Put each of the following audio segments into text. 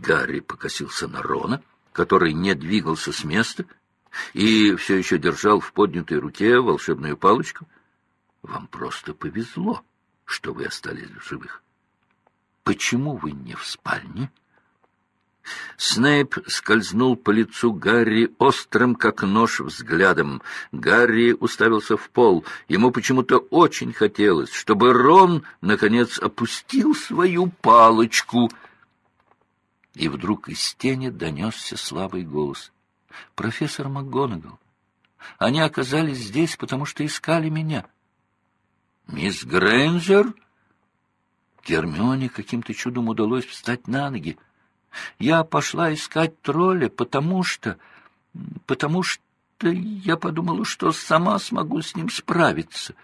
Гарри покосился на Рона, который не двигался с места и все еще держал в поднятой руке волшебную палочку. Вам просто повезло, что вы остались в живых. Почему вы не в спальне? Снейп скользнул по лицу Гарри острым, как нож, взглядом. Гарри уставился в пол. Ему почему-то очень хотелось, чтобы Рон, наконец, опустил свою палочку. И вдруг из тени донесся слабый голос. «Профессор МакГонагал, они оказались здесь, потому что искали меня». «Мисс Грейнджер?» Гермионе каким-то чудом удалось встать на ноги. Я пошла искать тролля, потому что... потому что я подумала, что сама смогу с ним справиться.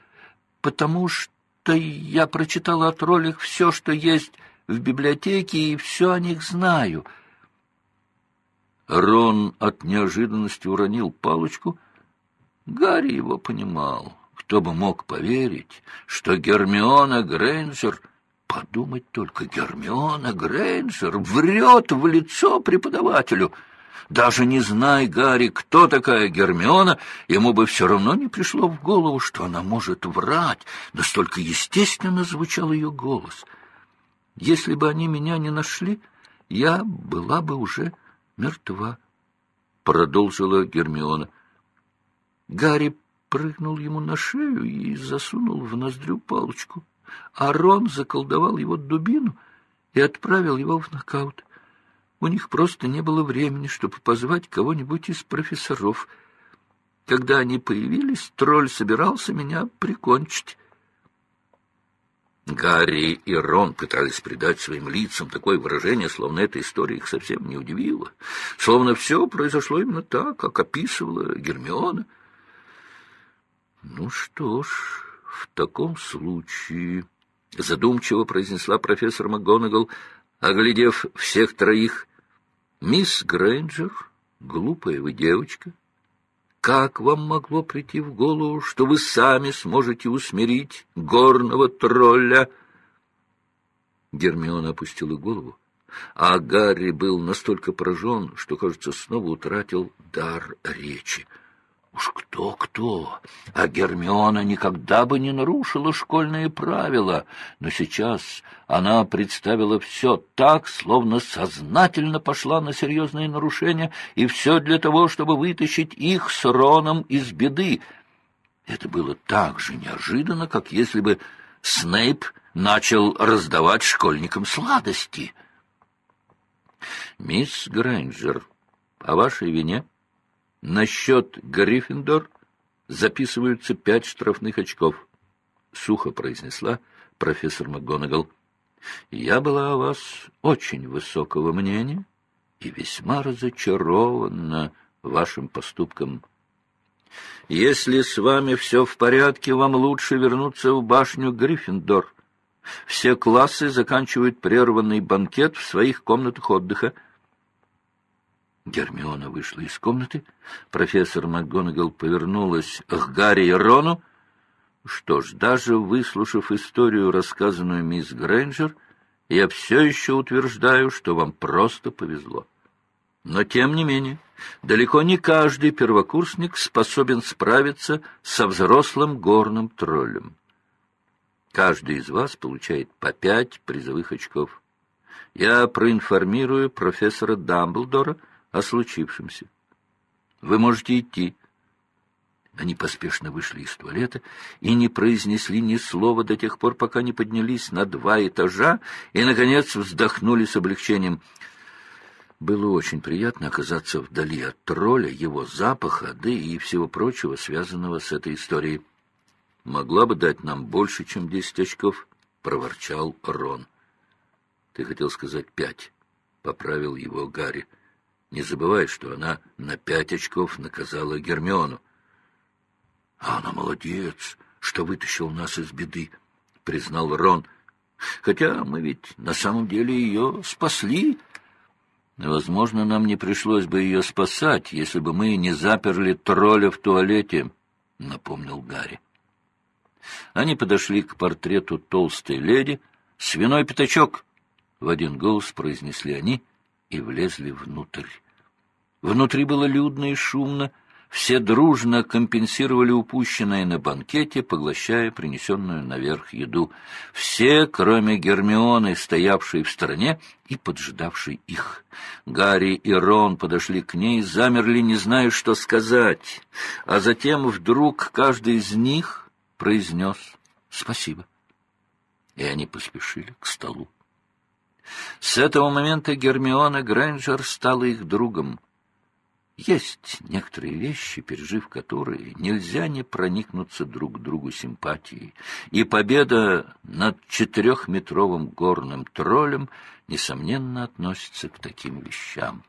Потому что я прочитала о троллях все, что есть в библиотеке, и все о них знаю. Рон от неожиданности уронил палочку. Гарри его понимал. Кто бы мог поверить, что Гермиона Грейнджер Подумать только, Гермиона Грейнджер врет в лицо преподавателю. Даже не зная Гарри, кто такая Гермиона, ему бы все равно не пришло в голову, что она может врать. Настолько естественно звучал ее голос. Если бы они меня не нашли, я была бы уже мертва, — продолжила Гермиона. Гарри прыгнул ему на шею и засунул в ноздрю палочку. Арон заколдовал его дубину и отправил его в нокаут. У них просто не было времени, чтобы позвать кого-нибудь из профессоров. Когда они появились, тролль собирался меня прикончить. Гарри и Рон пытались придать своим лицам такое выражение, словно эта история их совсем не удивила, словно все произошло именно так, как описывала Гермиона. Ну что ж, в таком случае, — задумчиво произнесла профессор МакГонагал, оглядев всех троих, — мисс Грейнджер, глупая вы девочка, как вам могло прийти в голову, что вы сами сможете усмирить горного тролля? Гермиона опустила голову, а Гарри был настолько поражен, что, кажется, снова утратил дар речи. Уж кто-кто, а Гермиона никогда бы не нарушила школьные правила, но сейчас она представила все так, словно сознательно пошла на серьезные нарушения, и все для того, чтобы вытащить их с Роном из беды. Это было так же неожиданно, как если бы Снейп начал раздавать школьникам сладости. «Мисс Грейнджер, по вашей вине...» На счет Гриффиндор записываются пять штрафных очков, — сухо произнесла профессор МакГонагал. Я была о вас очень высокого мнения и весьма разочарована вашим поступком. Если с вами все в порядке, вам лучше вернуться в башню Гриффиндор. Все классы заканчивают прерванный банкет в своих комнатах отдыха. Гермиона вышла из комнаты. Профессор МакГонагал повернулась к Гарри и Рону. Что ж, даже выслушав историю, рассказанную мисс Грейнджер, я все еще утверждаю, что вам просто повезло. Но, тем не менее, далеко не каждый первокурсник способен справиться со взрослым горным троллем. Каждый из вас получает по пять призовых очков. Я проинформирую профессора Дамблдора, о случившемся. Вы можете идти. Они поспешно вышли из туалета и не произнесли ни слова до тех пор, пока не поднялись на два этажа и, наконец, вздохнули с облегчением. Было очень приятно оказаться вдали от тролля, его запаха, да и всего прочего, связанного с этой историей. «Могла бы дать нам больше, чем десять очков», — проворчал Рон. «Ты хотел сказать пять», — поправил его Гарри. Не забывай, что она на пять очков наказала Гермиону. — А она молодец, что вытащил нас из беды, — признал Рон. — Хотя мы ведь на самом деле ее спасли. Возможно, нам не пришлось бы ее спасать, если бы мы не заперли тролля в туалете, — напомнил Гарри. Они подошли к портрету толстой леди. «Свиной пятачок!» — в один голос произнесли они — и влезли внутрь. Внутри было людно и шумно, все дружно компенсировали упущенное на банкете, поглощая принесенную наверх еду. Все, кроме Гермионы, стоявшей в стороне и поджидавшей их. Гарри и Рон подошли к ней, замерли, не зная, что сказать. А затем вдруг каждый из них произнес «Спасибо». И они поспешили к столу. С этого момента Гермиона Грэнджер стала их другом. Есть некоторые вещи, пережив которые, нельзя не проникнуться друг к другу симпатией, и победа над четырехметровым горным троллем, несомненно, относится к таким вещам.